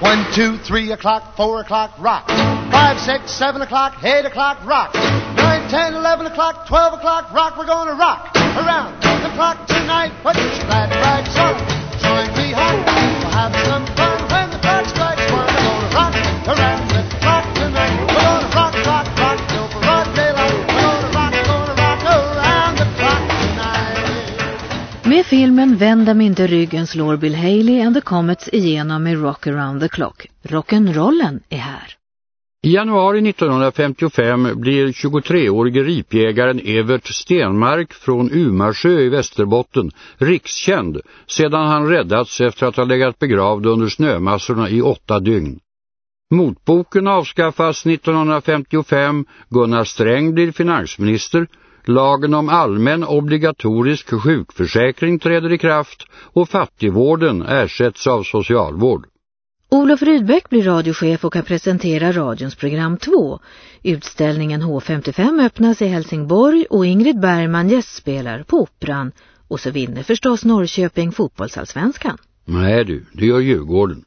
One, two, three o'clock, four o'clock, rock. Five, six, seven o'clock, eight o'clock, rock. Nine, ten, eleven o'clock, twelve o'clock, rock. We're gonna rock around the clock tonight. Put Med filmen Vänd dem inte ryggen slår Bill Haley and the Comets igenom med Rock around the clock. Rock'n'rollen är här. I januari 1955 blir 23-årige ripjägaren Evert Stenmark från Umarsjö i Västerbotten rikskänd sedan han räddats efter att ha legat begravd under snömassorna i åtta dygn. Motboken avskaffas 1955, Gunnar Sträng blir finansminister, lagen om allmän obligatorisk sjukförsäkring träder i kraft och fattigvården ersätts av socialvård. Olof Rydbeck blir radiochef och kan presentera radions program 2. Utställningen H55 öppnas i Helsingborg och Ingrid Bergman gästspelar på Operan. Och så vinner förstås Norrköping fotbollsallsvenskan. Nej du, det gör Djurgården.